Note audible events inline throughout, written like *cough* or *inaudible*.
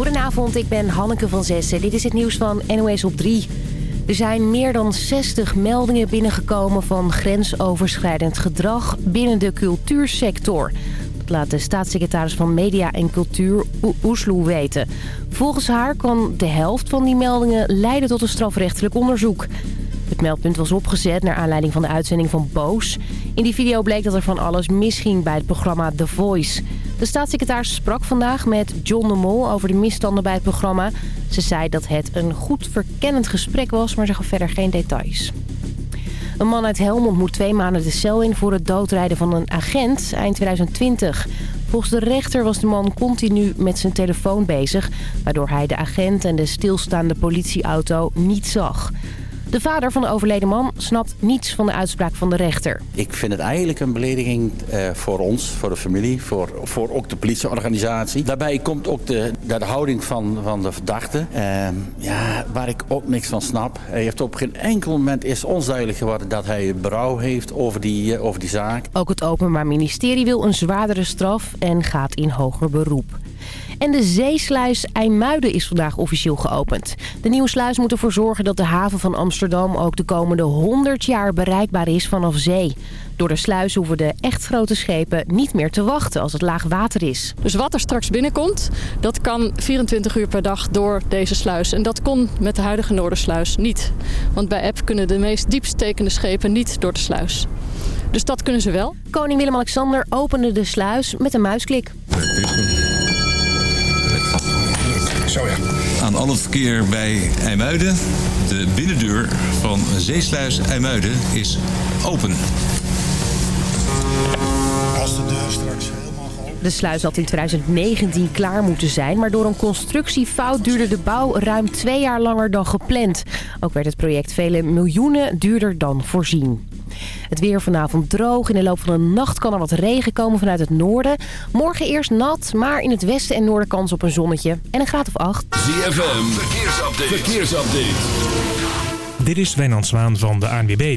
Goedenavond, ik ben Hanneke van Zessen. Dit is het nieuws van NOS op 3. Er zijn meer dan 60 meldingen binnengekomen van grensoverschrijdend gedrag binnen de cultuursector. Dat laat de staatssecretaris van Media en Cultuur Oesloe weten. Volgens haar kan de helft van die meldingen leiden tot een strafrechtelijk onderzoek. Het meldpunt was opgezet naar aanleiding van de uitzending van Boos. In die video bleek dat er van alles misging bij het programma The Voice. De staatssecretaris sprak vandaag met John de Mol over de misstanden bij het programma. Ze zei dat het een goed verkennend gesprek was, maar ze gaf verder geen details. Een man uit Helmond moet twee maanden de cel in voor het doodrijden van een agent eind 2020. Volgens de rechter was de man continu met zijn telefoon bezig... waardoor hij de agent en de stilstaande politieauto niet zag. De vader van de overleden man snapt niets van de uitspraak van de rechter. Ik vind het eigenlijk een belediging uh, voor ons, voor de familie, voor, voor ook de politieorganisatie. Daarbij komt ook de, de houding van, van de verdachte, uh, ja, waar ik ook niks van snap. Hij heeft op geen enkel moment is ons duidelijk geworden dat hij berouw heeft over die, uh, over die zaak. Ook het Openbaar Ministerie wil een zwaardere straf en gaat in hoger beroep. En de zeesluis IJmuiden is vandaag officieel geopend. De nieuwe sluis moet ervoor zorgen dat de haven van Amsterdam ook de komende 100 jaar bereikbaar is vanaf zee. Door de sluis hoeven de echt grote schepen niet meer te wachten als het laag water is. Dus wat er straks binnenkomt, dat kan 24 uur per dag door deze sluis. En dat kon met de huidige Noordersluis niet. Want bij App kunnen de meest diepstekende schepen niet door de sluis. Dus dat kunnen ze wel. Koning Willem-Alexander opende de sluis met een muisklik. Zo ja. Aan al het verkeer bij IJmuiden. De binnendeur van Zeesluis IJmuiden is open. Als de deur straks De sluis had in 2019 klaar moeten zijn, maar door een constructiefout duurde de bouw ruim twee jaar langer dan gepland. Ook werd het project vele miljoenen duurder dan voorzien. Het weer vanavond droog. In de loop van de nacht kan er wat regen komen vanuit het noorden. Morgen eerst nat, maar in het westen en noorden kans op een zonnetje. En een graad of 8. ZFM, verkeersupdate. verkeersupdate. Dit is Wijnand Zwaan van de ANWB.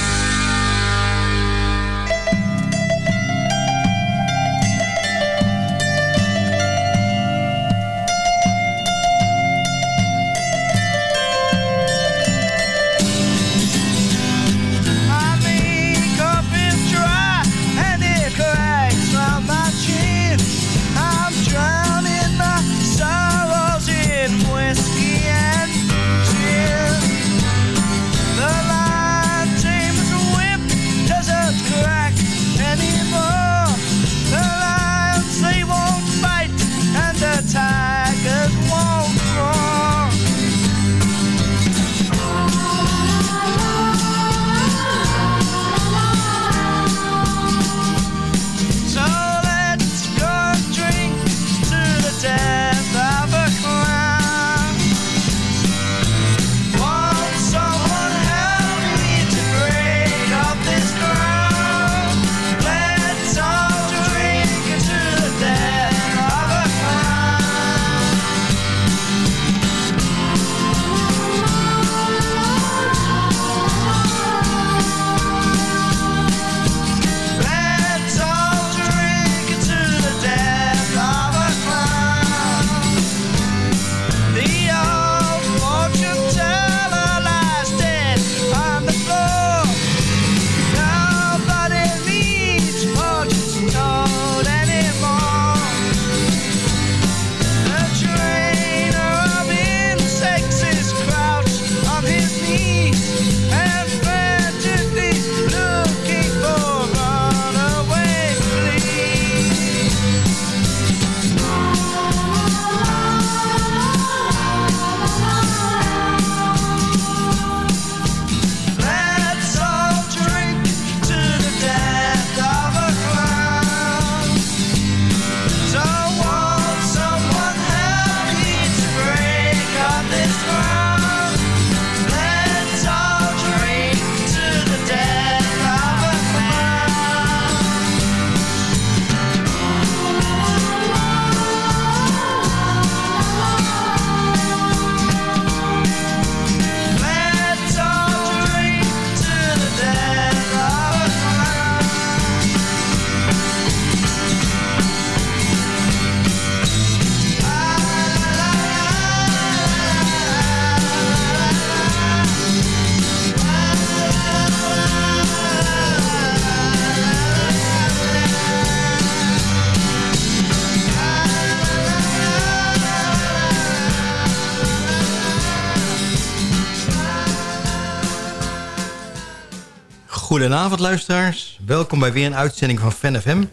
Goedenavond luisteraars. Welkom bij weer een uitzending van Fan FM.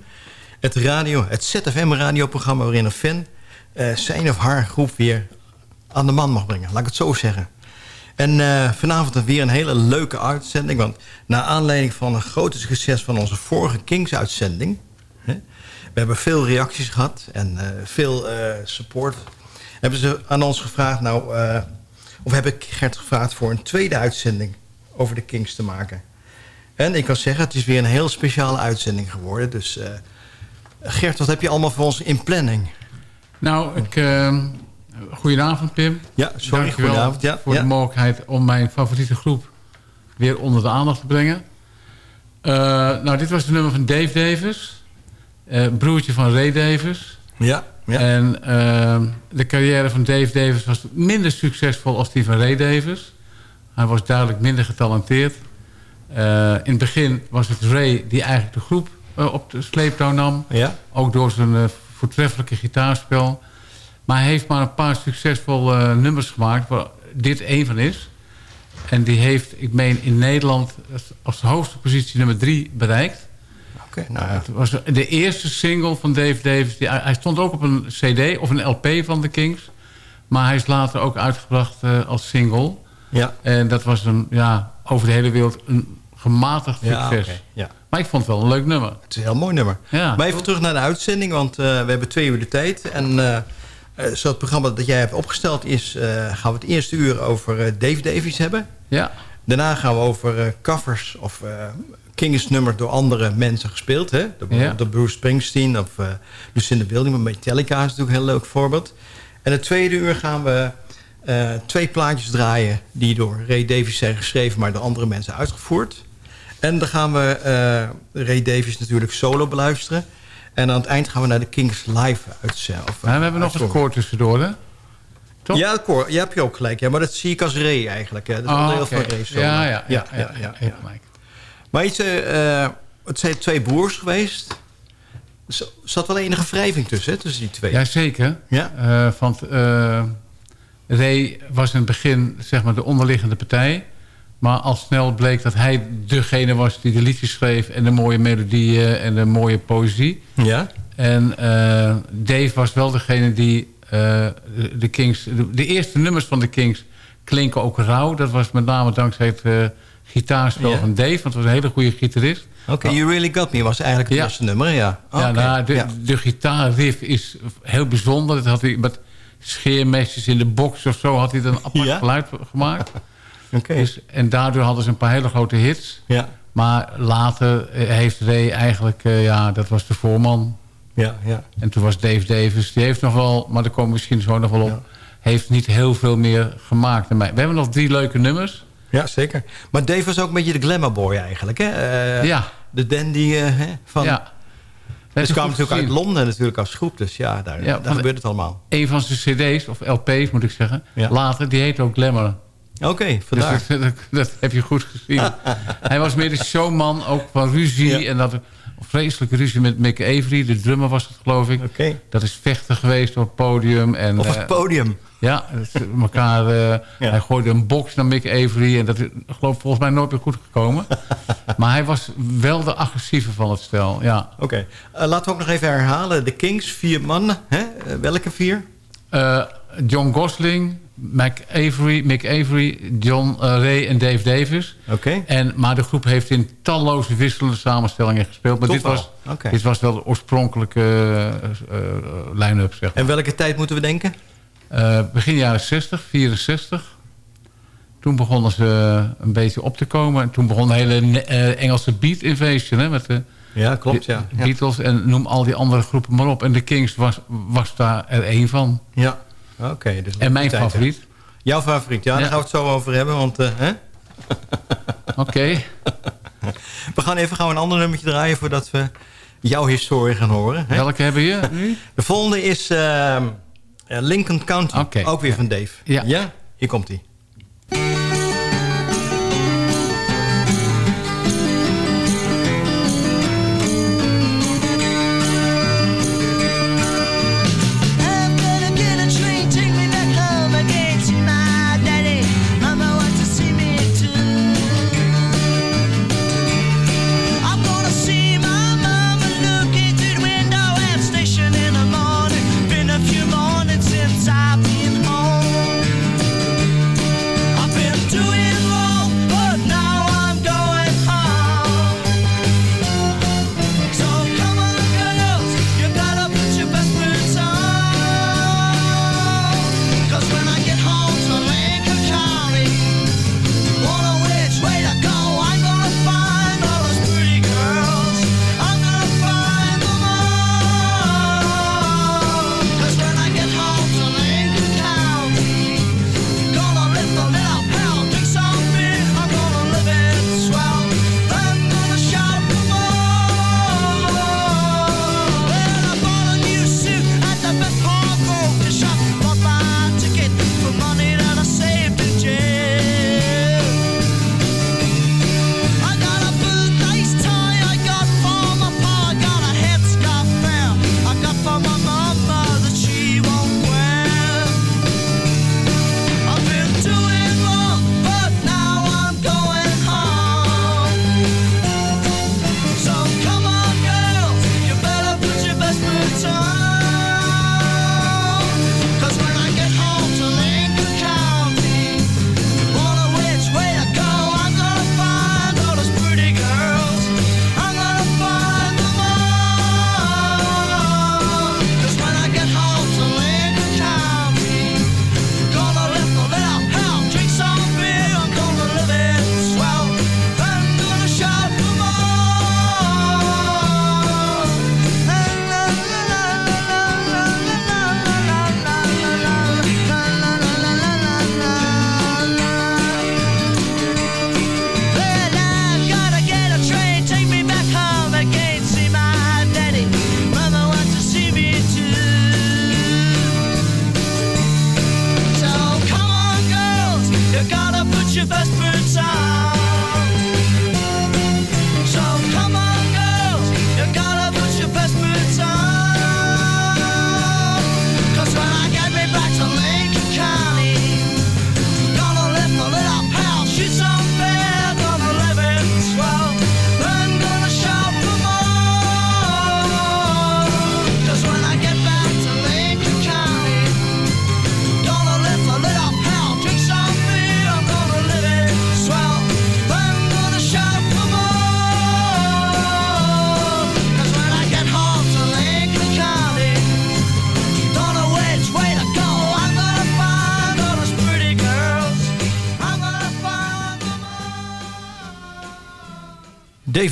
Het, radio, het ZFM radioprogramma waarin een fan uh, zijn of haar groep weer aan de man mag brengen. Laat ik het zo zeggen. En uh, vanavond weer een hele leuke uitzending. Want na aanleiding van een grote succes van onze vorige Kings-uitzending... we hebben veel reacties gehad en uh, veel support... hebben ze aan ons gevraagd... nou, of heb ik Gert gevraagd voor een tweede uitzending over de Kings te maken. En ik kan zeggen, het is weer een heel speciale uitzending geworden. Dus uh, Gert, wat heb je allemaal voor ons in planning? Nou, ik, uh, goedenavond Pim. Ja, sorry, goedenavond. Ja, voor ja. de mogelijkheid om mijn favoriete groep weer onder de aandacht te brengen. Uh, nou, dit was de nummer van Dave Davis. broertje van Ray Davis. Ja, ja. En ehm, de carrière van Dave Davis was minder succesvol als die van Ray Davis. Hij was duidelijk minder getalenteerd. Uh, in het begin was het Ray die eigenlijk de groep uh, op de sleeptouw nam. Ja. Ook door zijn uh, voortreffelijke gitaarspel. Maar hij heeft maar een paar succesvolle nummers gemaakt... waar dit één van is. En die heeft, ik meen, in Nederland als de hoogste positie nummer drie bereikt. Oké, nou ja. Het was de eerste single van Dave Davis. Die, hij stond ook op een cd of een LP van de Kings. Maar hij is later ook uitgebracht als single... Ja. En dat was een, ja, over de hele wereld een gematigd succes. Ja, okay, ja. Maar ik vond het wel een leuk nummer. Het is een heel mooi nummer. Ja. Maar even terug naar de uitzending, want uh, we hebben twee uur de tijd. En uh, zoals het programma dat jij hebt opgesteld is... Uh, gaan we het eerste uur over Dave Davies hebben. Ja. Daarna gaan we over covers of Kings nummer door andere mensen gespeeld. Hè? De, ja. de Bruce Springsteen of Lucinda Building. Maar Metallica is natuurlijk een heel leuk voorbeeld. En het tweede uur gaan we... Twee plaatjes draaien die door Ray Davies zijn geschreven... maar door andere mensen uitgevoerd. En dan gaan we uh, Ray Davies natuurlijk solo beluisteren. En aan het eind gaan we naar de Kings live uitzenden. Ja, we hebben nog een koor tussendoor, hè? Toch? Ja, koor, je hebt je ook gelijk. Ja, maar dat zie ik als Ray eigenlijk. Hè. Dat is oh, onderdeel okay. van Ray solo. Ja, ja, ja. ja, ja, Maar iets, uh, het zijn twee broers geweest... Er zat wel enige wrijving tussen, hè, tussen die twee. Jazeker. Ja. Uh, want Ray was in het begin zeg maar, de onderliggende partij. Maar al snel bleek dat hij degene was die de liedjes schreef... en de mooie melodieën en de mooie poëzie. Ja. En uh, Dave was wel degene die de, de, Kings... De, de, eerste nummers van de Kings klinken ook rauw. Dat was met name dankzij het gitaarspel Ja. van Dave. Want het was een hele goede gitarist. Oké, okay, You Really Got Me was eigenlijk het Ja. eerste nummer, ja. Ja, nou, de, ja. de gitaarriff is heel bijzonder. Dat had hij met scheermesjes in de box of zo... had hij dan een apart geluid gemaakt. Dus, en daardoor hadden ze een paar hele grote hits. Ja, Maar later eh, heeft Ray eigenlijk... eh, ja, dat was de voorman. ja, ja. En toen was Dave Davis. Die heeft nog wel, maar daar komen we misschien zo nog wel op... Ja. heeft niet heel veel meer gemaakt. We hebben nog drie leuke nummers. Ja, zeker. Maar Dave was ook een beetje de glamour boy eigenlijk, hè? Eh, ja, De dandy hè, van... ja. Dus Dat kwamen is natuurlijk uit. Londen natuurlijk als groep. Dus ja, daar, Ja, daar gebeurt het allemaal. Een van zijn cd's, of LP's moet ik zeggen... Ja. later, die heet ook Glamour. Oké, Dus vandaar. dat, dat, dat heb je goed gezien. *laughs* Hij was meer de showman, ook van ruzie. Ja. En dat vreselijke ruzie met Mick Avery. De drummer was het, geloof ik. Dat is vechten geweest op het podium. En, Op eh, het podium. ja, ze elkaar, eh, *laughs* hij gooide een box naar Mick Avery. En dat is geloof ik volgens mij nooit meer goed gekomen. *laughs* maar hij was wel de agressieve van het stel. Ja. Oké. Eh, laten we ook nog even herhalen. De Kings, vier mannen. Hè? Eh, welke vier? John Gosling, Mick Avery, Mick Avery John eh, Ray en Dave Davis. Oké. En, maar de groep heeft in talloze wisselende samenstellingen gespeeld. Maar dit wel? was, dit was wel de oorspronkelijke eh, line-up, zeg maar. En welke tijd moeten we denken? Begin jaren 60, 64. Toen begonnen ze een beetje op te komen. En toen begon de hele Engelse Beat Invasion. Hè, met de Ja, klopt. Ja. Beatles en noem al die andere groepen maar op. En de Kings was, was daar er één van. ja. Oké. dus En mijn favoriet. Jouw favoriet, ja, daar Ja. gaan we het zo over hebben. Want hè? *laughs* Oké. *laughs* we gaan even gauw een ander nummertje draaien... voordat we jouw historie gaan horen. Hè? Welke hebben je nu? *laughs* De volgende is ehm, eh, Lincoln County. Ook weer van Dave. Ja. Hier komt hij.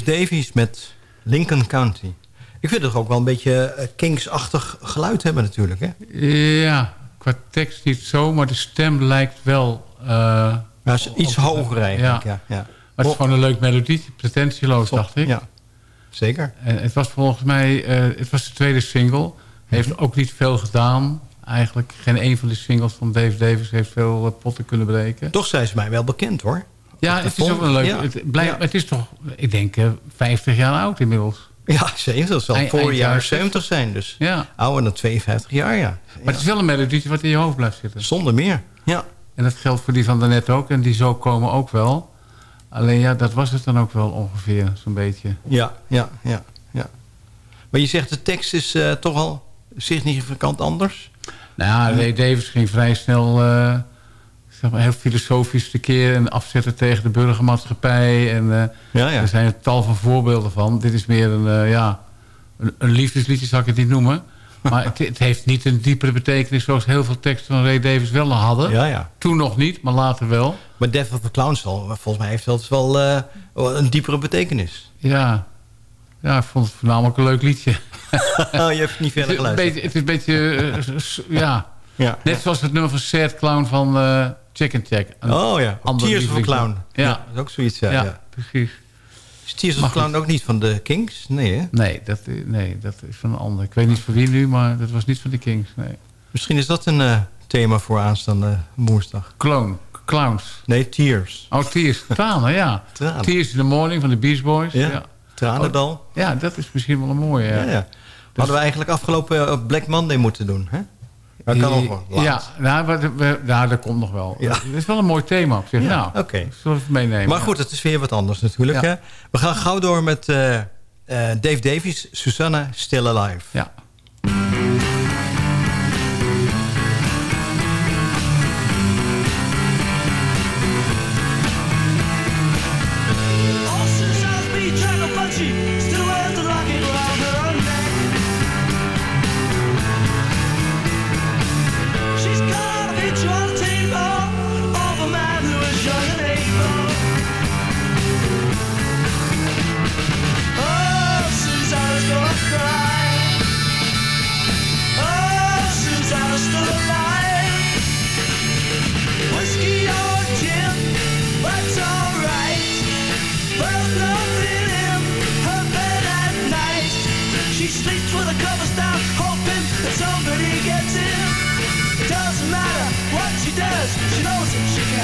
Dave Davies met Lincoln County. Ik vind het ook wel een beetje eh, Kings-achtig geluid hebben natuurlijk, hè? Ja, qua tekst niet zo, maar de stem lijkt wel... Uh, ja, is iets op- hoger eigenlijk, ja. ja. Maar het is gewoon een leuk melodie, pretentieloos, dacht ik. Ja, zeker. En het was volgens mij, eh, het was de tweede single. Heeft ook niet veel gedaan. Eigenlijk geen een van de singles van Dave Davis heeft veel eh, potten kunnen breken. Toch zijn ze mij wel bekend, hoor. Ja, het is ook wel leuk. Ja. Het, blijft, het is toch, ik denk, eh, 50 jaar oud inmiddels. Ja, 70. Dat zal voor jaren 70 zijn. Dus Ja. ouder dan 52 jaar, ja. Maar het is wel een melodie wat in je hoofd blijft zitten. Zonder meer, ja. En dat geldt voor die van daarnet ook. En die zo komen ook wel. Alleen ja, dat was het dan ook wel ongeveer, zo'n beetje. Ja, ja, ja, ja. Maar je zegt de tekst is eh, toch al significant anders? Nou ja, Ray Davis ging vrij snel eh, zeg maar, heel filosofisch tekeer... en afzetten tegen de burgermaatschappij. En eh, Ja, ja. er zijn er tal van voorbeelden van. Dit is meer een, eh, ja, een, een liefdesliedje, zal ik het niet noemen. Maar het, het heeft niet een diepere betekenis... zoals heel veel teksten van Ray Davis wel hadden. Ja, ja. Toen nog niet, maar later wel. Maar Death of the Clown zal, volgens mij heeft dat wel eh, een diepere betekenis. Ja. ja, ik vond het voornamelijk een leuk liedje. *laughs* Oh, je hebt niet Het verder is een geluisterd. beetje, het is een beetje ja. Ja. Net zoals het nummer van Sad Clown van eh Chicken Check. Oh ja, Tears of a. Clown. Ja. dat is ook zoiets, ja. Ja, precies. Is Tears of a Clown ook niet van de Kings? Nee, hè? Nee dat, nee, dat is van een ander. Ik weet niet voor wie nu, maar dat was niet van de Kings. Nee. Misschien is dat een eh, thema voor aanstaande woensdag. Clown, Clowns. Nee, Tears. Oh, Tears. Tranen, ja. *laughs* Tranen. Tears in the Morning van de Beach Boys. Ja. Tranendal. Ja, dat is misschien wel een mooie. Ja, Ja, ja. Hadden we eigenlijk afgelopen eh, Black Monday moeten doen, hè? Dat kan nog wel. Ja, nou, we, we- nou, dat komt nog wel. Ja. Het is wel een mooi thema op zich. Ja, nou, oké. zullen we het meenemen? Maar goed, het is weer wat anders natuurlijk. Ja. Hè? We gaan gauw door met eh, eh, Dave Davies, Susanna Still Alive. Ja.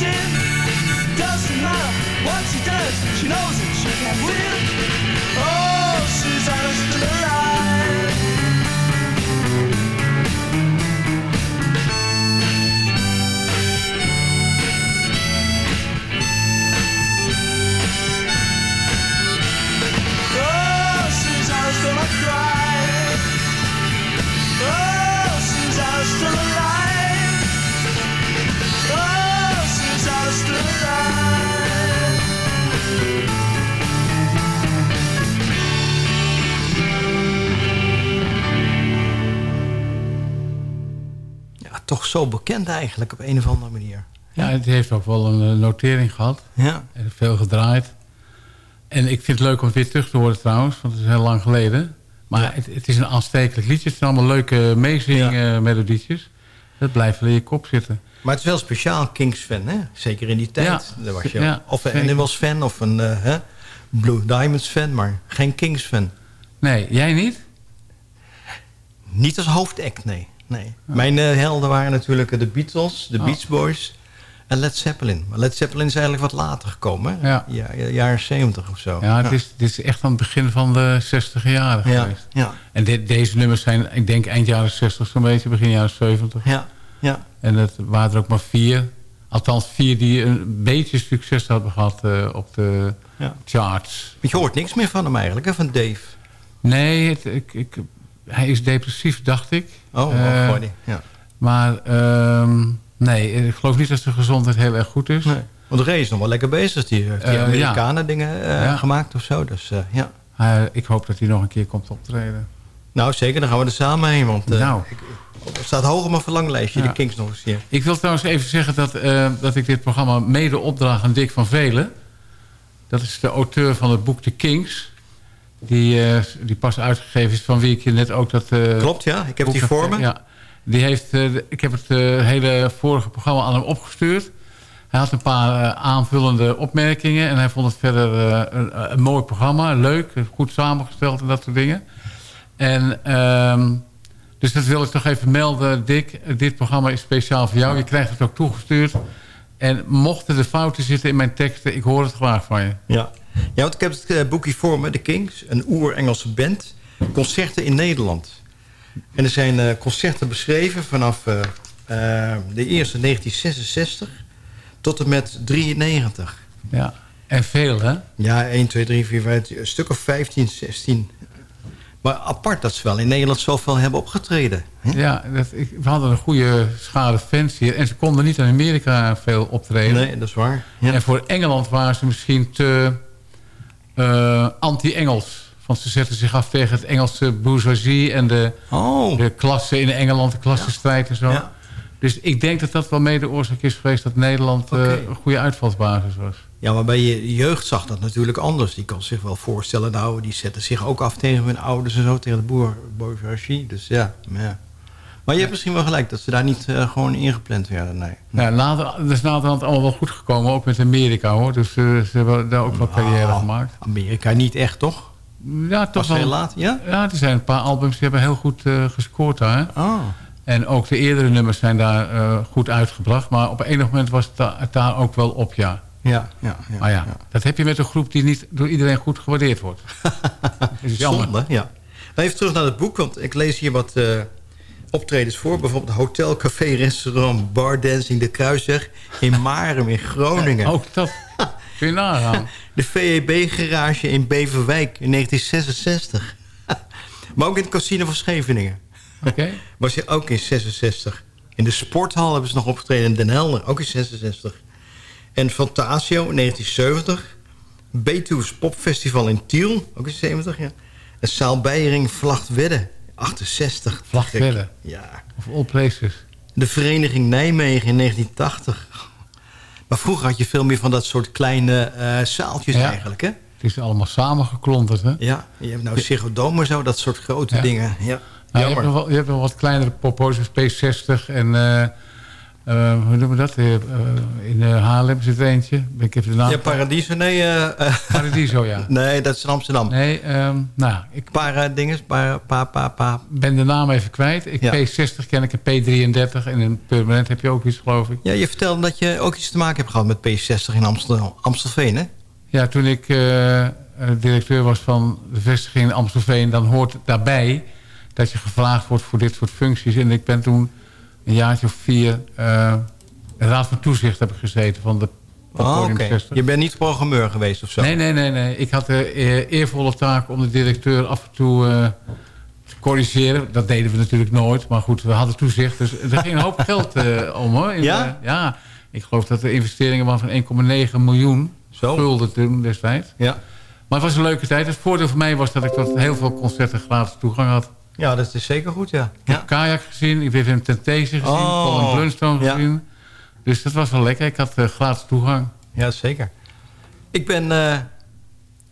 somebody. Doesn't matter what she does, she knows that she can win. Oh, zo bekend eigenlijk op een of andere manier. Ja, het heeft ook wel een eh, notering gehad. Ja. En veel gedraaid. En ik vind het leuk om het weer terug te horen trouwens. Want het is heel lang geleden. Maar het, het is een aanstekelijk liedje. Het zijn allemaal leuke eh, melodietjes. Dat blijft wel in je kop zitten. Maar het is wel speciaal Kings-fan, hè? Zeker in die tijd. Ja. Daar was je Ja, of een. Animals-fan of een eh, hè? Blue Diamonds-fan, maar geen Kings-fan. Nee, jij niet? Niet als hoofdact, nee. Nee. Mijn eh, helden waren natuurlijk de Beatles, de Oh. Beach Boys... En Led Zeppelin. Maar Led Zeppelin is eigenlijk wat later gekomen. hè? Ja. Ja, jaren 70 of zo. Ja, het is, dit is echt aan het begin van de 60 jaren Ja, geweest. ja. En deze nummers zijn, ik denk, eind jaren 60 zo'n beetje, begin jaren 70. Ja, ja. En het waren er ook maar vier. Althans, vier die een beetje succes hadden gehad eh, op de Ja. charts. Want je hoort niks meer van hem eigenlijk, hè, van Dave. Nee, het, ik, ik, hij is depressief, dacht ik. Oh, Eh, oh gooi. Ja. Maar ehm, nee, ik geloof niet dat zijn gezondheid heel erg goed is. Nee. Want Ray is nog wel lekker bezig. Die heeft die Eh, Amerikanen dingen eh, Ja. gemaakt of zo. Dus ja. Ik hoop dat hij nog een keer komt optreden. Nou, zeker. Dan gaan we er samen heen. Want Nou. ik, het staat hoog op mijn verlanglijstje, Ja. de Kings nog eens hier. Ik wil trouwens even zeggen dat, dat ik dit programma mede opdraag aan Dick van Velen. Dat is de auteur van het boek The Kings. Die, eh, die pas uitgegeven is, van wie ik je net ook dat... eh, Klopt, ja. Ik heb die voor me. Ja. Die heeft, eh, ik heb het hele vorige programma aan hem opgestuurd. Hij had een paar aanvullende opmerkingen. En hij vond het verder een, een mooi programma. Leuk, goed samengesteld en dat soort dingen. En... ehm, dus dat wil ik toch even melden, Dick. Dit programma is speciaal voor jou. Je krijgt het ook toegestuurd. En mochten er fouten zitten in mijn teksten... ik hoor het graag van je. Ja. Ja, want ik heb het eh, boekje voor me, de Kings. Een oer-Engelse band. Concerten in Nederland. En er zijn eh, concerten beschreven vanaf eh, de eerste 1966 tot en met 93. Ja. En veel, hè? Ja, 1, 2, 3, 4, 5, een stuk of 15, 16. Maar apart dat ze wel in Nederland zoveel hebben opgetreden. hè? Ja, dat, ik, we hadden een goede schade fans hier. En ze konden niet in Amerika veel optreden. Nee, dat is waar. Ja. En voor Engeland waren ze misschien te eh, anti-Engels. Want ze zetten zich af tegen het Engelse bourgeoisie... en de, Oh, de klasse in Engeland, de klassenstrijd en zo. Ja. Dus ik denk dat dat wel mede oorzaak is geweest... dat Nederland eh, een goede uitvalsbasis was. ja, maar bij je jeugd zag dat natuurlijk anders. Die kan zich wel voorstellen, nou, die zetten zich ook af tegen hun ouders en zo, tegen de boer, bourgeoisie. Dus ja, maar ja. Maar je hebt misschien wel gelijk dat ze daar niet eh, gewoon ingepland werden, nee. Nou, later, dat is naderhand allemaal wel goed gekomen, ook met Amerika hoor. Dus eh, ze hebben daar ook wel carrière gemaakt. Amerika niet echt, toch? Ja, toch wel. laat, ja? Ja, er zijn een paar albums die hebben heel goed eh, gescoord daar. Oh, En ook de eerdere nummers zijn daar goed uitgebracht. Maar op enig moment was het, da- het daar ook wel op, ja. ja, ja. ja, Maar ja, dat heb je met een groep die niet door iedereen goed gewaardeerd wordt. *laughs* Dat is jammer. Zonde, ja. Nou, even terug naar het boek, want ik lees hier wat optredens voor. Bijvoorbeeld hotel, café, restaurant, bar, dancing, de Kruisweg in Marem in Groningen. Ook dat *laughs* kun je nagaan. De VEB-garage in Beverwijk in 1966. *laughs* maar ook in het casino van Scheveningen. Oké? *laughs* Was hij ook in 66. In de sporthal hebben ze nog opgetreden in Den Helder, ook in 66. En Fantasio in 1970. Betuws Popfestival in Tiel, ook in 70, ja. En Saal Beiering Vlachtwedde, 68. Vlachtwedde. Ja. Of all places. De Vereniging Nijmegen in 1980. Maar vroeger had je veel meer van dat soort kleine eh, zaaltjes Ja. eigenlijk, hè? Het is allemaal samengeklonterd, hè? Ja, je hebt nou Ziggo zo, dat soort grote Ja. dingen. Ja, Nou, je, hebt nog wel, je hebt nog wat kleinere popo's, P60 en... eh, eh, hoe noemen we dat? Eh, in Haarlem zit er eentje. Ben Ik even de naam. Ja, Paradiso, nee, Paradiso, ja. *laughs* nee, dat is in Amsterdam. Nee, ehm, nou, ik Para-dinges, para, pa, pa, pa. ben de naam even kwijt. Ik, Ja. P60 ken ik, een P33 en in permanent heb je ook iets, geloof ik. Ja, je vertelde dat je ook iets te maken hebt gehad met P60 in Amsterdam, Amstelveen, hè? Ja, toen ik directeur was van de vestiging in Amstelveen... dan hoort daarbij dat je gevraagd wordt voor dit soort functies. En ik ben toen een jaartje of vier... eh de Raad van Toezicht heb ik gezeten van de van Oh, Podium oké. 60. Je bent niet programmeur geweest of zo? Nee, nee, nee, nee. Ik had de eh, eervolle taak om de directeur af en toe eh, te corrigeren. Dat deden we natuurlijk nooit. Maar goed, we hadden toezicht. Dus er ging een hoop *laughs* geld eh, om hoor. Ja? eh, ja. Ik geloof dat de investeringen waren van 1,9 miljoen Zo. gulden toen destijds. Ja. Maar het was een leuke tijd. Het voordeel voor mij was dat ik tot heel veel concerten gratis toegang had. Ja, dat is zeker goed, ja. Ik heb ja. Kajak gezien, ik heb een Temptation gezien, Oh. Colin Blunstone gezien. Dus dat was wel lekker. Ik had gratis toegang. Ja, zeker. Ik ben... eh,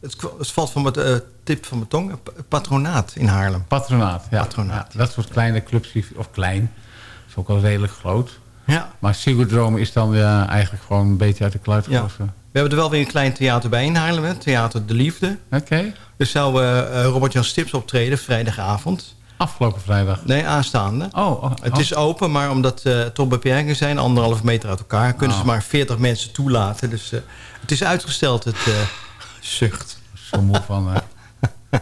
het, valt van mijn eh, tip van mijn tong. pa- Patronaat in Haarlem. Patronaat, ja. Patronaat. Ja, dat soort kleine clubs, of klein, is ook wel redelijk groot. Ja. Maar Sigurdrome is dan ja, eigenlijk gewoon een beetje uit de kluit Ja. gewassen. We hebben er wel weer een klein theater bij in Haarlem, hè? Theater De Liefde. Oké. Er zou eh, eh, Robert-Jan Stips optreden vrijdagavond. Afgelopen vrijdag. Nee, aanstaande. Oh, oh, Het is open, maar omdat uh, toch beperkingen zijn, anderhalve meter uit elkaar, kunnen Oh. ze maar 40 mensen toelaten. Dus eh, het is uitgesteld, het eh, zucht. Zo moe van. eh. *laughs*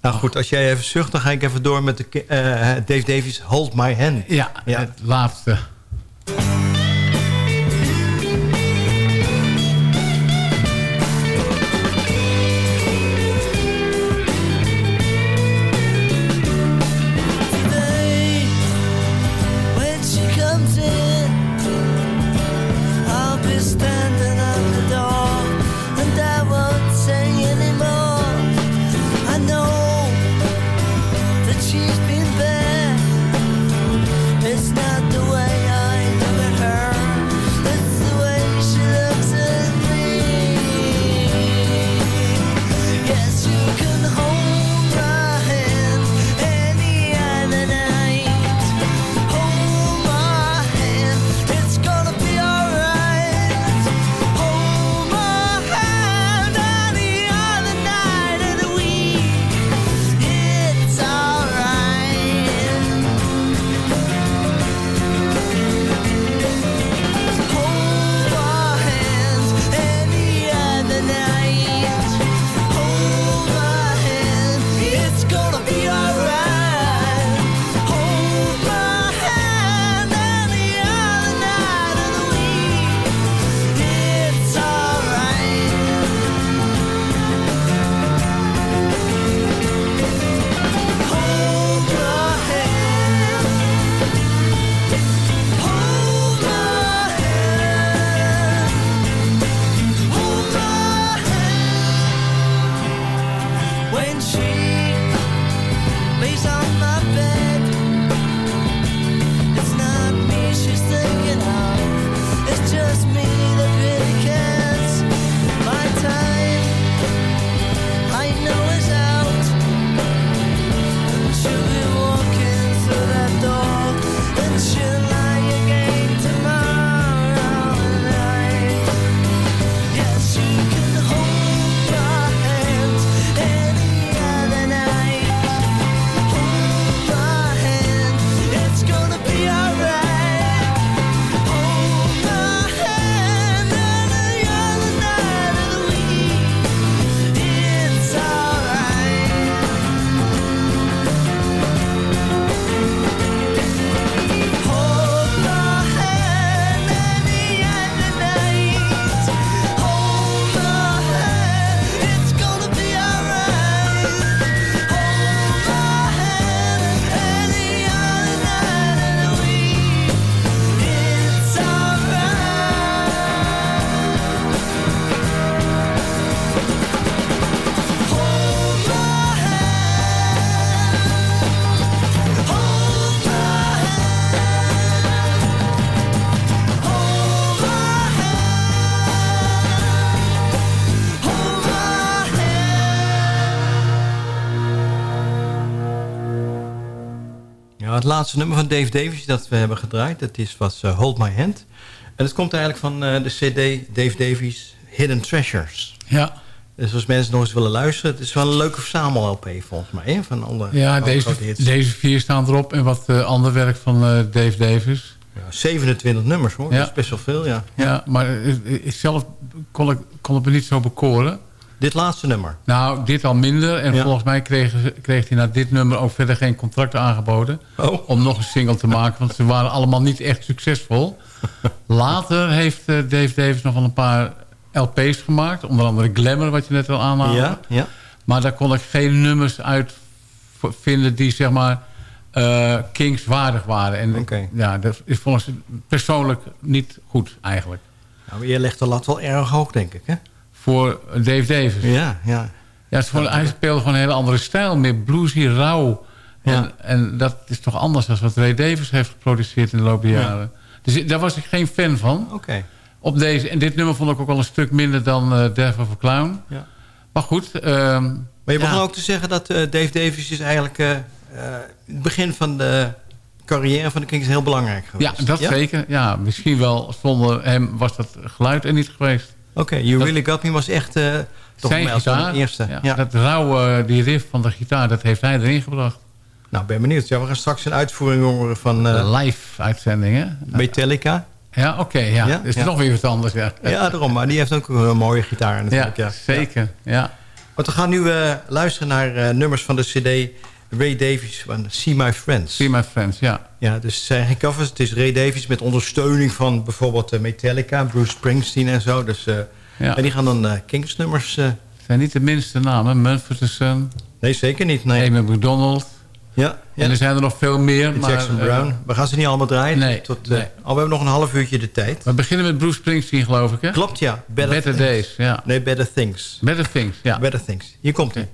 Nou goed, als jij even zucht, dan ga ik even door met de, eh, Dave Davies Hold My Hand. ja, Ja. het laatste. Het laatste nummer van Dave Davies dat we hebben gedraaid, dat is, was eh, Hold My Hand. En het komt eigenlijk van eh, de cd Dave Davies Hidden Treasures. Ja, Dus als mensen nog eens willen luisteren, het is wel een leuke verzamel-LP volgens mij. Hè? Van alle, ja alle deze, hits. deze vier staan erop. En wat eh, ander werk van Dave Davis. Ja, 27 nummers hoor, Ja. dat is best wel veel, ja. Ja, maar eh, zelf kon ik, kon het me niet zo bekoren. Dit laatste nummer. Nou, dit al minder. En Ja. volgens mij kreeg, kreeg hij na dit nummer ook verder geen contract aangeboden. Oh. Om nog een single te maken. Want ze waren allemaal niet echt succesvol. *laughs* Later heeft eh, Dave Davis nog wel een paar LP's gemaakt. Onder andere Glamour, wat je net al aanhaalde. Ja, ja. Maar daar kon ik geen nummers uit vinden die zeg maar eh Kings waardig waren. En ja, dat is volgens persoonlijk niet goed eigenlijk. Nou, maar je legt de lat wel erg hoog, denk ik, hè? Voor Dave Davis. Ja, Ja, ja. het is gewoon, hij speelde gewoon een hele andere stijl. Meer bluesy, rauw. En, Ja. en dat is toch anders dan wat Ray Davis heeft geproduceerd in de loop der Ja. jaren. Dus ik- daar was ik geen fan van. Oké. Op deze, en dit nummer vond ik ook wel een stuk minder dan eh Death of a Clown. Ja. Maar goed. ehm, Maar je begon ja. ook te zeggen dat eh, Dave Davies is eigenlijk... eh, het begin van de carrière van de Kings heel belangrijk geweest. Ja, dat zeker. Ja, misschien wel zonder hem was dat geluid er niet geweest. Oké, You Dat- Really Got Me was echt eh toch Zijn gitaar, de eerste. ja, Ja. dat rauwe, die riff van de gitaar, dat heeft hij erin gebracht. Nou, ben benieuwd. Ja, we gaan straks een uitvoering horen van eh, Live uitzendingen. Metallica. Ja, oké. ja. Is Ja. nog weer wat anders. Ja, Ja, daarom. Maar die heeft ook een mooie gitaar natuurlijk. ja, zeker. Ja. Want we gaan nu eh, luisteren naar eh, nummers van de cd Ray Davies van See My Friends. See My Friends, ja. Ja, dus het zijn geen covers. Het is Ray Davies met ondersteuning van bijvoorbeeld eh, Metallica, Bruce Springsteen en zo. Dus, eh, Ja. En die gaan dan eh Kings nummers... zijn niet de minste namen. Mumford Son, nee, zeker niet. Nee. Amy McDonald. Ja, ja. En er zijn er nog veel meer. De Jackson Brown. We gaan ze niet allemaal draaien. Nee, Tot, nee. Oh, we hebben nog een half uurtje de tijd. we beginnen met Bruce Springsteen, geloof ik, hè? Klopt, ja. Better, Better. Days, ja. Nee, Better Things. Better Things, ja. Better Things. Hier komt hij.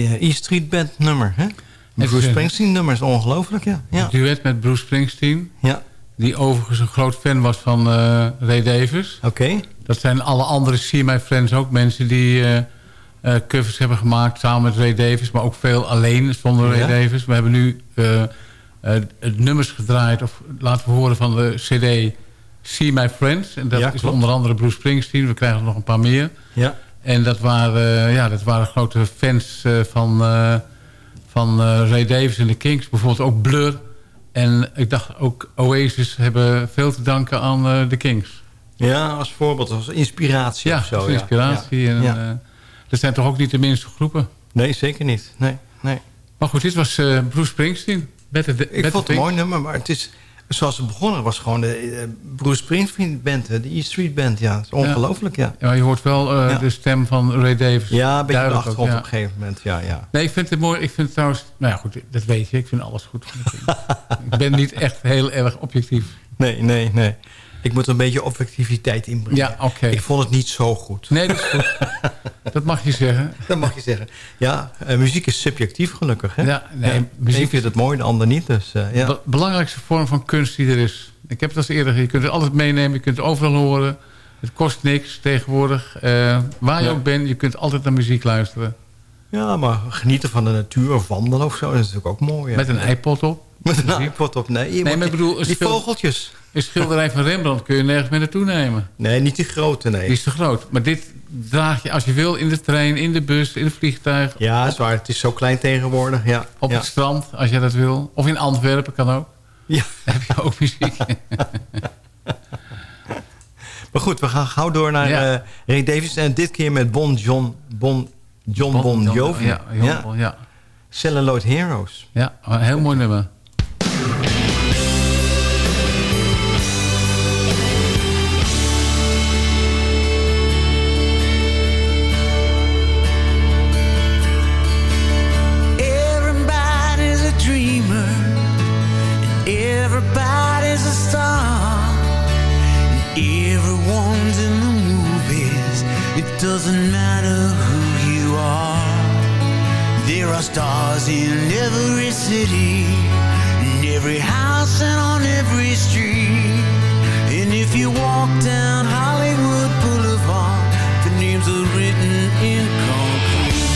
Een eh, E Street Band nummer, hè? Een Bruce een- Springsteen nummer is ongelooflijk, ja. Ja. Een duet met Bruce Springsteen. ja. Die overigens een groot fan was van eh, Ray Davis. Oké. Dat zijn alle andere See My Friends ook mensen die eh, covers hebben gemaakt samen met Ray Davis. Maar ook veel alleen zonder Ray. Davis. We hebben nu het nummers gedraaid of laten we horen van de cd See My Friends. En dat Ja, is onder andere Bruce Springsteen. We krijgen er nog een paar meer. Ja. En dat waren, eh, ja, dat waren grote fans eh, van, eh, van Ray Davis en de Kings. Bijvoorbeeld ook Blur. En ik dacht ook Oasis hebben veel te danken aan de Kings. Ja, als voorbeeld, als inspiratie Ja, of zo. als inspiratie. Ja. En, Ja. dat zijn toch ook niet de minste groepen. Nee, zeker niet. Nee, nee. Maar goed, dit was Bruce Springsteen. Better, Ik Better vond het een mooi nummer, maar het is... Zoals het begonnen was gewoon de eh, Bruce Springsteen band, de E Street Band. Ja, ongelooflijk, ja. Ja, je hoort wel eh, Ja. de stem van Ray Davis. Ja, een beetje op de achtergrond ja. op een gegeven moment. Ja, ja. Nee, ik vind het mooi. Ik vind het trouwens... Nou ja, goed, dat weet je. Ik vind alles goed *laughs* ik ben niet echt heel erg objectief. Nee, nee, nee. Ik moet een beetje objectiviteit inbrengen. Ja, oké. Ik vond het niet zo goed. Nee, dat is goed. *laughs* dat mag je zeggen. Dat mag je zeggen. Ja, eh, muziek is subjectief gelukkig. Hè? Ja, nee, Ja, muziek Ik vind het mooi, de ander niet. Dus, eh, ja. De belangrijkste vorm van kunst die er is. Ik heb het als eerder. Je kunt het altijd meenemen. Je kunt het overal horen. Het kost niks tegenwoordig. Eh, waar je Ja. ook bent, je kunt altijd naar muziek luisteren. ja, maar genieten van de natuur of wandelen of zo, dat is natuurlijk ook mooi. hè? Met een iPod op. Met een iPod op. Nee, Nee, maar ik bedoel, die vogeltjes. Een schilderij van Rembrandt kun je nergens mee naartoe nemen. Nee, niet die grote, nee. Die is te groot. Maar dit draag je als je wil in de trein, in de bus, in het vliegtuig. Ja, dat is waar. Het is zo klein tegenwoordig. Ja. Op ja. het strand, als je dat wil. Of in Antwerpen kan ook. Ja. *laughs* Daar heb je ook muziek. *laughs* Maar goed, we gaan gauw door naar Ja. eh Ray Davis. En dit keer met Bon John Bon, John bon, Jovi. Ja, John ja. Celluloid Heroes. ja, een heel mooi nummer. Stars in every city, in every house and on every street. And if you walk down Hollywood Boulevard, the names are written in concrete.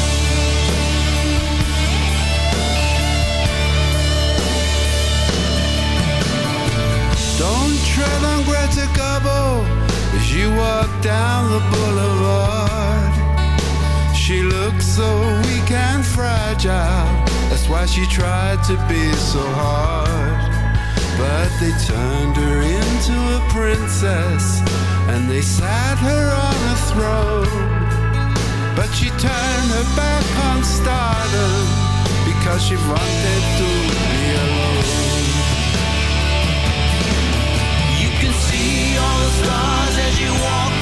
Don't tread on Greta Garbo as you walk down the boulevard. She looks so weak and fragile. That's why she tried to be so hard. But they turned her into a princess and they sat her on a throne. But she turned her back on stardom because she wanted to be alone. You can see all the stars as you walk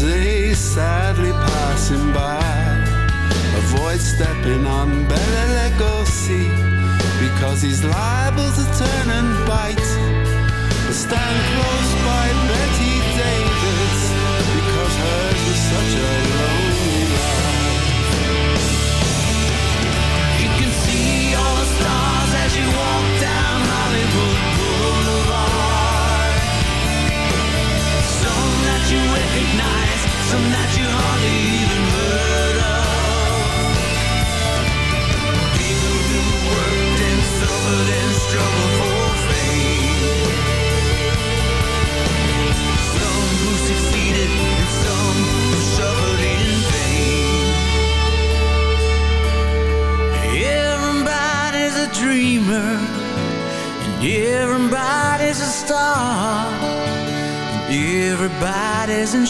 they sadly pass him by. Avoid stepping on Bella Lugosi because he's liable to turn and bite. But stand close by Betty Davis because hers was such a lonely life. You can see all the stars as you walk recognize, some that you hardly even heard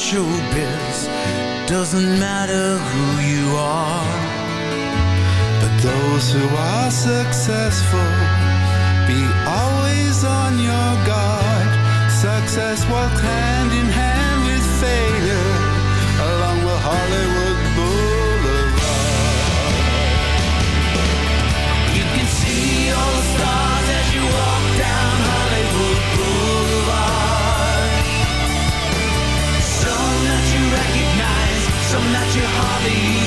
showbiz. Doesn't matter who you are. But those who are successful, be always on your guard. Success walks hand in hand with failure along with Hollywood you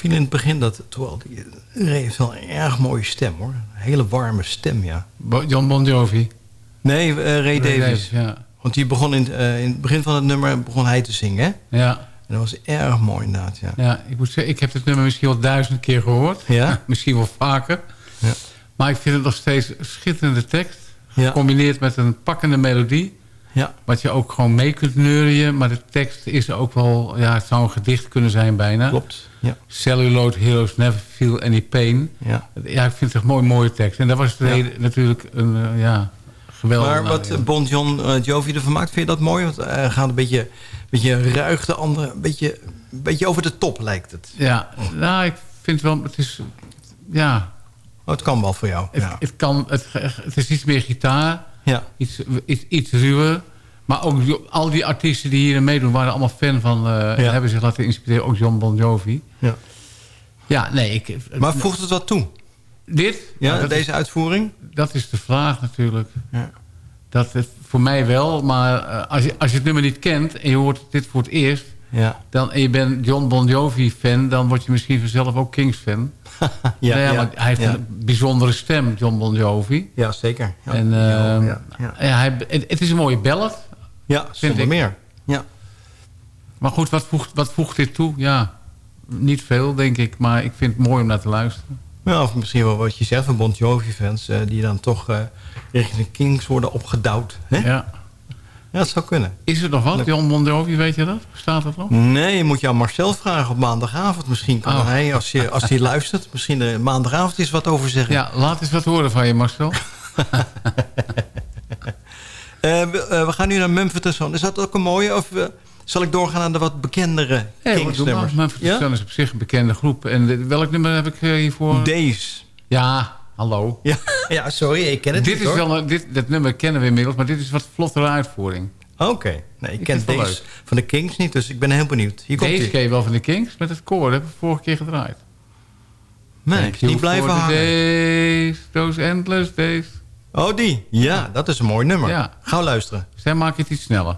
Opviel in het begin, dat terwijl Ray heeft wel een erg mooie stem hoor. Een hele warme stem, ja. Bo- John Bon Jovi. Nee, eh, Ray, Ray Davies. Davies, ja. Want die begon in, eh, in het begin van het nummer begon hij te zingen, hè? Ja. En dat was erg mooi inderdaad, ja. Ja, ik moet zeggen, ik heb het nummer misschien wel duizend keer gehoord. Ja? *laughs* misschien wel vaker. Ja. Maar ik vind het nog steeds schitterende tekst. Ja. Gecombineerd met een pakkende melodie. Ja. Wat je ook gewoon mee kunt neurien. Maar de tekst is ook wel... Ja, het zou een gedicht kunnen zijn bijna. Klopt, ja. Celluloid heroes never feel any pain. Ja. Ja, ik vind het een mooi mooie tekst. En dat was de Ja. reden natuurlijk een eh, ja, geweldig. Maar wat eh, Bon John eh, Jovi ervan maakt, vind je dat mooi? Want hij gaat een beetje, beetje ruig, de andere een beetje, een beetje over de top lijkt het. Ja, nou, ik vind wel... Het is... Ja, Oh, het kan wel voor jou. Het, ja. het, kan, het, het is iets meer gitaar. Ja. Iets, iets, iets ruwer. Maar ook al die artiesten die hier meedoen... waren allemaal fan van... eh, en hebben zich laten inspireren. Ook John Bon Jovi. Ja. Ja, nee. Ik, Maar voegt het wat toe? Dit? Ja, Nou, deze uitvoering? Dat is de vraag natuurlijk. Ja. Dat het, voor mij wel. Maar eh, als, je, als je het nummer niet kent... en je hoort dit voor het eerst... Ja. Dan, en je bent John Bon Jovi fan... dan word je misschien vanzelf ook Kings fan. *laughs* Ja, Nou ja, hij heeft ja. een bijzondere stem, John Bon Jovi. Ja, zeker. Ja. En, ja, hij, het, het is een mooie ballad. Ja, vind zonder ik. meer. Ja. Maar goed, wat voegt, wat voegt dit toe? Ja, niet veel, denk ik. Maar ik vind het mooi om naar te luisteren. Ja, of misschien wel wat je zegt van Bon Jovi-fans... eh, die dan toch eh, richting de Kings worden opgedouwd. Hè? Ja. Ja, dat zou kunnen. Is er nog wat, John Bon Jovi, weet je dat? Staat dat nog? Nee, je moet jou Marcel vragen op maandagavond. Misschien kan Oh. hij, als hij als hij *laughs* luistert... misschien eh, maandagavond eens wat over zeggen. Ja, laat eens wat horen van je, Marcel. *laughs* *laughs* Eh, we, eh, we gaan nu naar Mumford Son. Is dat ook een mooie? Of zal ik doorgaan naar de wat bekendere Hey, maar. Memphis Ja? Is op zich een bekende groep. En welk nummer heb ik hiervoor? Days. Ja, hallo. Ja, ja, sorry, ik ken het dit niet, is hoor. wel een, dit, dat nummer kennen we inmiddels, maar dit is wat vlottere uitvoering. Oké. Nee, ik Ik ken wel Days van de Kings niet, dus ik ben heel benieuwd. Hier komt Deze hij. ken je wel van de Kings met het koor. Dat hebben we vorige keer gedraaid. Nee, Thank die blijven hangen. days, those endless days. Oh, die. Ja, dat is een mooi nummer. Ja. Gauw luisteren. Dus dan maak je het iets sneller.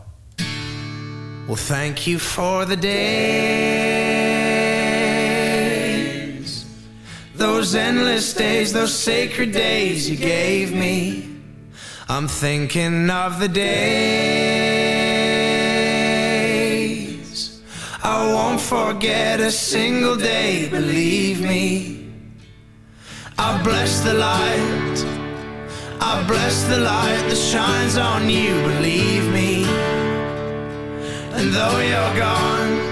Well, thank you for the days. Those endless days, those sacred days you gave me. I'm thinking of the days. I won't forget a single day, believe me. I bless the light. I bless the light that shines on you, believe me. And though you're gone,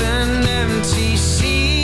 An empty sea.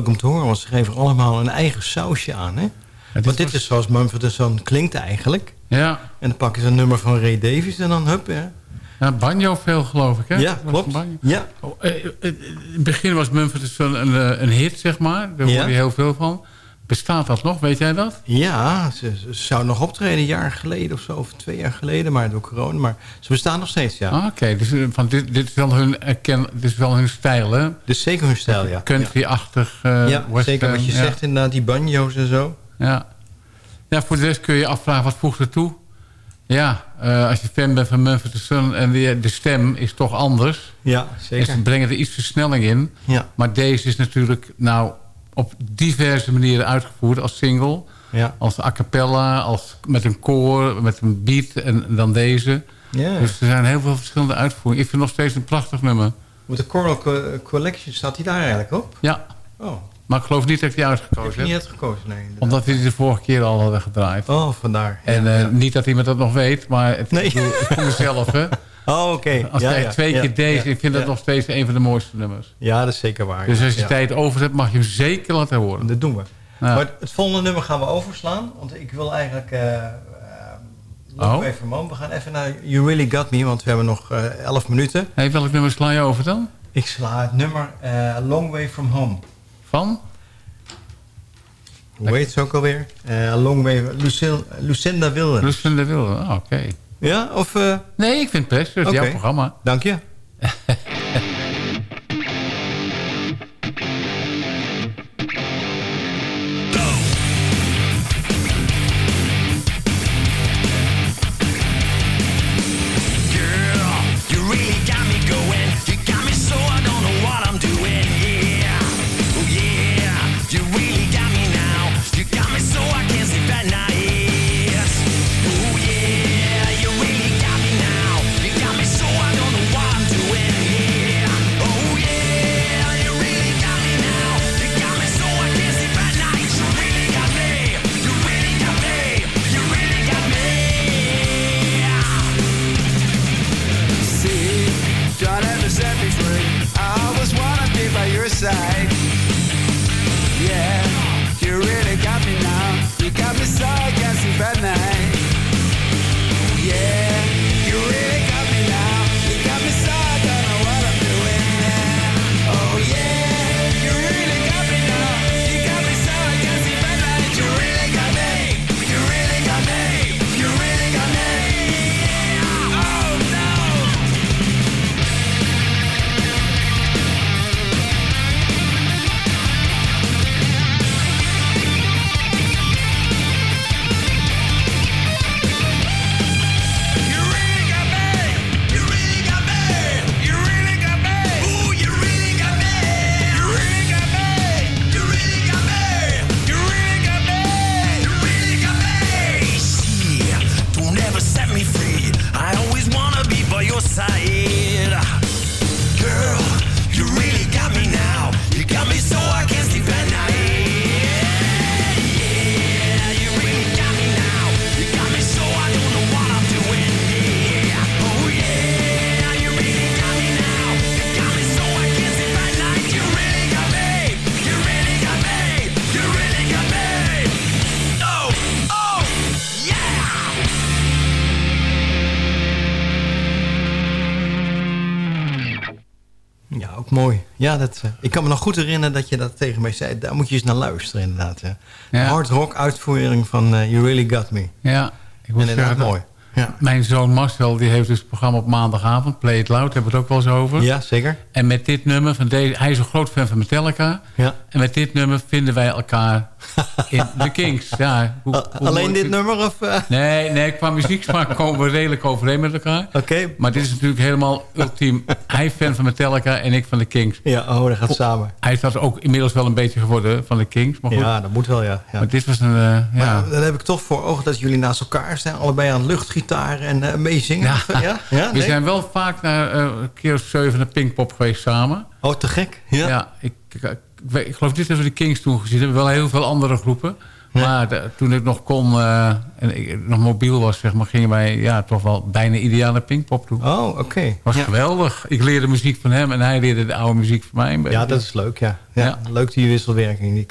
Leuk om te horen, want ze geven allemaal een eigen sausje aan, hè? Want dit is zoals Mumford Son klinkt eigenlijk. Ja. En dan pakken ze een nummer van Ray Davies en dan hup, hè? Ja, banjo veel geloof ik, hè? Ja, klopt. Ja. Oh, eh, eh, in het begin was Mumford Son een, eh, een hit, zeg maar. Daar hoorde je heel veel van. Bestaat dat nog? Weet jij dat? Ja, ze, ze zou nog optreden een jaar geleden of zo, of twee jaar geleden, maar door corona. Maar ze bestaan nog steeds, ja. Ah, Oké, dus eh, van dit, dit, is wel hun, erken, dit is wel hun stijl, hè? Dus zeker hun stijl, ja. Country-achtig. eh, ja, western, zeker wat je ja. zegt inderdaad, die banjo's en zo. Ja. ja, voor de rest kun je je afvragen, wat voegt er toe? Ja, eh, als je fan bent van Mumford Son en die, de stem is toch anders. Ja, zeker. En ze brengen er iets versnelling in. Ja. Maar deze is natuurlijk nou op diverse manieren uitgevoerd als single. Ja. Als a cappella, als, met een koor, met een beat en, dan deze. Ja. Dus er zijn heel veel verschillende uitvoeringen. Ik vind het nog steeds een prachtig nummer. Met de Coral Co- Collection staat hij daar eigenlijk op? Ja. Oh, Maar ik geloof niet dat ik die heb uitgekozen je heb. niet uitgekozen? Nee, inderdaad. Omdat we die de vorige keer al hadden gedraaid. Oh, vandaar. En eh, ja. niet dat iemand dat nog weet, maar het, Nee. ik bedoel, ik voor mezelf. Hè. *laughs* Oh, oké. Als je ja, echt twee ja, keer deze, ik vind dat nog steeds een van de mooiste nummers. Ja, dat is zeker waar. Dus als je tijd over hebt, mag je hem zeker laten horen. Dat doen we. Maar het volgende nummer gaan we overslaan. Want ik wil eigenlijk... eh, Oh. Long Way From Home. We gaan even naar You Really Got Me, want we hebben nog eh 11 minuten. Hey, welk nummer sla je over dan? Ik sla het nummer Long Way From Home. Van? Hoe heet ze ook alweer? Long Way... Lucinda Wilde. Lucinda Wilde, ah, oké. Ja, of... eh, Nee, ik vind het is Oké. jouw programma. dank je. *laughs* Ja, ook mooi. Ja, dat, eh, ik kan me nog goed herinneren dat je dat tegen mij zei. Daar moet je eens naar luisteren, inderdaad. Ja. Ja. Hard rock uitvoering van eh, You Really Got Me. Ja, ik moet Inderdaad zeggen, mooi. Ja. mijn zoon Marcel die heeft dus het programma op maandagavond. Play It Loud, hebben we het ook wel eens over. ja, zeker. En met dit nummer, van deze, hij is een groot fan van Metallica. Ja. En met dit nummer vinden wij elkaar *laughs* In de Kings, ja. Hoe- hoe Alleen dit nummer? Of, eh? Nee, nee, qua muzieksmaak *laughs* komen we redelijk overeen met elkaar. Oké. Maar dit is natuurlijk helemaal ultiem. Hij fan van Metallica en ik van de Kings. Ja, oh, dat gaat samen. Hij is dat ook inmiddels wel een beetje geworden van de Kings. Maar goed, Ja, dat moet wel, ja. ja. maar dit was een... eh, ja. Maar dan heb ik toch voor ogen dat jullie naast elkaar staan. Allebei aan luchtgitaar en eh meezingen. Ja. *laughs* Ja? ja? We Nee? zijn wel vaak naar een keer of zeven naar Pinkpop geweest samen. Oh, te gek. Ja. Ja, ik, ik, ik, weet- ik geloof niet dat we de Kings toen gezien hebben. Wel heel veel andere groepen. Maar de- toen ik nog kon eh, en ik nog mobiel was, zeg maar, gingen wij ja, toch wel bijna ideale Pinkpop toe. Oh, oké. was Ja. geweldig. Ik leerde muziek van hem en hij leerde de oude muziek van mij. Ja, dat is leuk, ja. ja. Ja. Leuk die wisselwerking, die.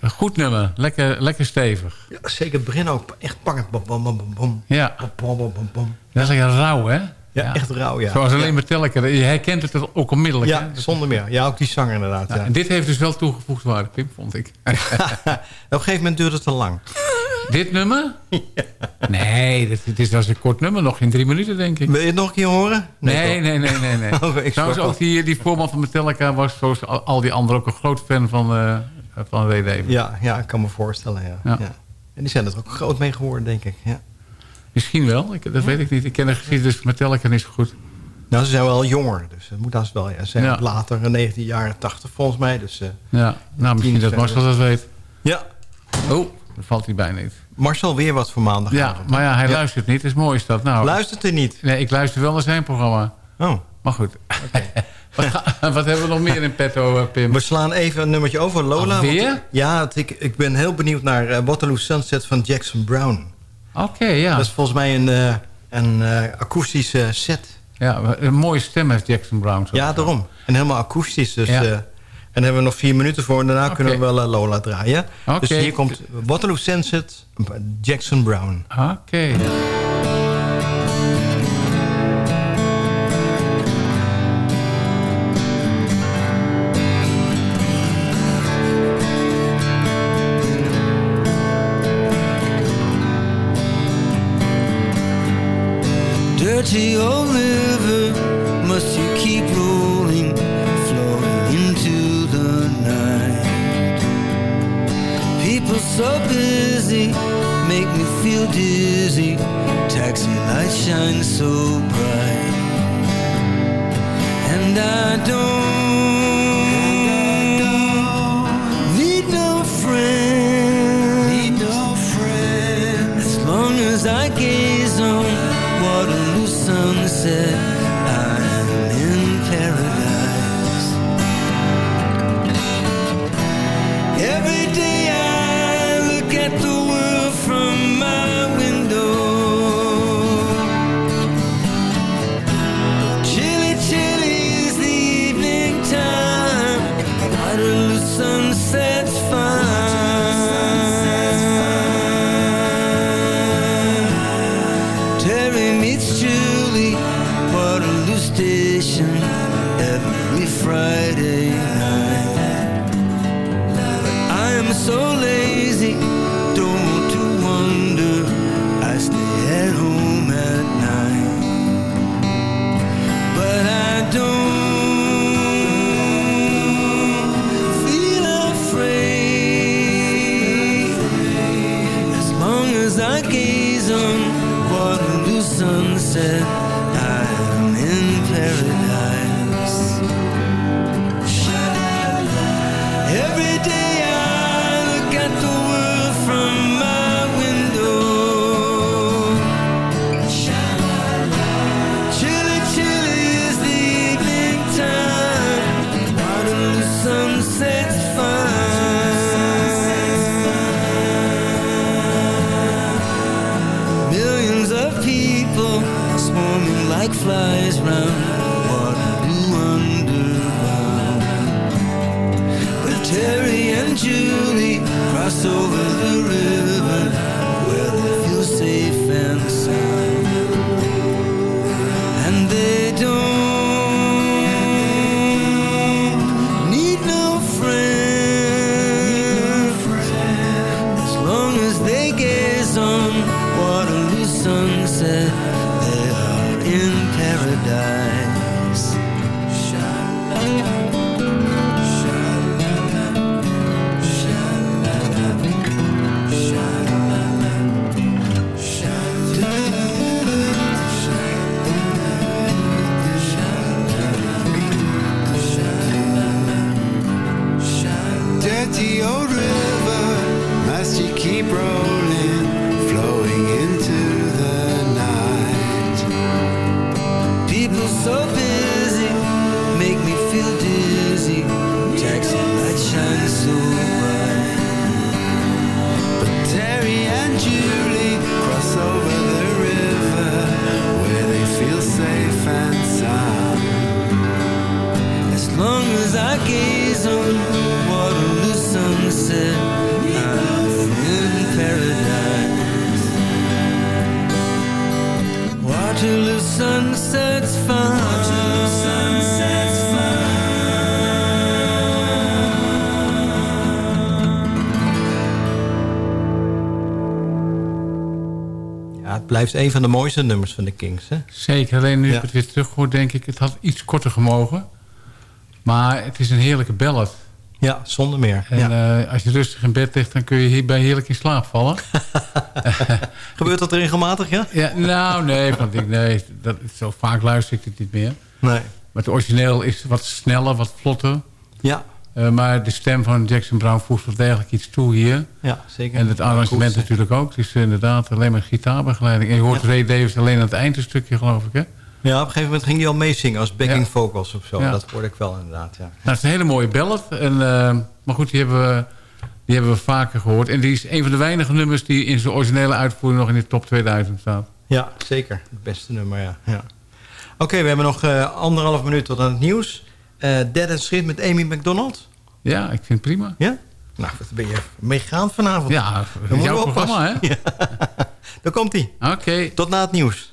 Een goed nummer. Lekker, lekker stevig. ja, zeker het begin ook. Echt pakkend. Bom, bom, bom, bom, bom. Ja, Bom, bom, bom, bom. dat is lekker rauw, hè? Ja, echt rauw, ja. Zoals alleen ja. Metallica. Je herkent het ook onmiddellijk. Ja, hè? zonder meer. Ja, ook die zanger inderdaad. Ja. En dit heeft dus wel toegevoegd waarde, Pim, vond ik. *laughs* Op een gegeven moment duurt het te lang. *laughs* dit nummer? *laughs* Nee, dit, dit was een kort nummer. Nog geen drie minuten, denk ik. Wil je het nog een keer horen? Nee, toch? nee, nee, nee. nee. Oh, Trouwens, ook die, die voorman van Metallica was, zoals al, die anderen, ook een groot fan van, eh van Ray Davis. Ja, ja, ik kan me voorstellen, ja. Ja. ja. En die zijn er ook groot mee geworden, denk ik. Ja. Misschien wel, ik, dat weet ik niet. Ik ken de geschiedenis van Metallica niet zo goed. Nou, ze zijn wel jonger, dus dat moet haast wel. Ja. Ze zijn Ja. later, in 19 jaren 80 volgens mij. Dus, eh, Ja, nou, misschien dat Marcel dat weet. ja, Oh, dat valt hij bijna niet. Marcel weer wat voor maandag. Ja, maar ja, hij luistert niet. Dat is mooi is dat. Nou, Luistert hij niet? nee, ik luister wel naar zijn programma. Oh. Maar goed. *laughs* wat, ga- wat hebben we nog meer in petto, eh, Pim? We slaan even een nummertje over, Lola. Want- ja, ik, ik ben heel benieuwd naar eh, Waterloo Sunset van Jackson Brown. Oké, ja. Dat is volgens mij een, eh, een eh, akoestische set. ja. Een mooie stem heeft Jackson Brown. zo. Ja, daarom. En helemaal akoestisch. Dus, Ja. eh, en daar hebben we nog vier minuten voor. En daarna kunnen we wel Lola draaien. Dus hier komt Waterloo Sunset, Jackson Brown. Oké. Blijft een van de mooiste nummers van de Kings, hè? Zeker, alleen nu Ja. ik het weer terughoor, denk ik... het had iets korter gemogen. Maar het is een heerlijke ballad. Ja, zonder meer. En ja. eh, als je rustig in bed ligt, dan kun je hierbij heerlijk in slaap vallen. *laughs* *laughs* Gebeurt dat regelmatig, ja? Ja, nou, nee, want ik, nee dat, zo vaak luister ik dit niet meer. Nee. Maar het origineel is wat sneller, wat vlotter. Ja. Eh, maar de stem van Jackson Brown voegt wel degelijk iets toe hier. Ja, zeker. En het arrangement natuurlijk ook. Het is inderdaad alleen maar gitaarbegeleiding. En je hoort Ja. Ray Davis alleen aan het eind een stukje, geloof ik, hè? Ja, op een gegeven moment ging hij al meezingen als backing Ja. vocals of zo. Dat hoorde ik wel inderdaad, ja. Nou, het is een hele mooie ballad. En, eh, maar goed, die hebben, we, die hebben we vaker gehoord. En die is een van de weinige nummers die in zijn originele uitvoering nog in de top 2000 staat. Ja, zeker. Het beste nummer, ja. ja. Oké, we hebben nog eh, anderhalf minuut tot aan het nieuws. Eh Dead and Street met Amy McDonald. Ja, ik vind het prima. Ja? Nou, wat ben je meegaan vanavond? Ja, Dan jouw we programma, hè? *laughs* Ja. Daar komt hij. Oké. Tot na het nieuws.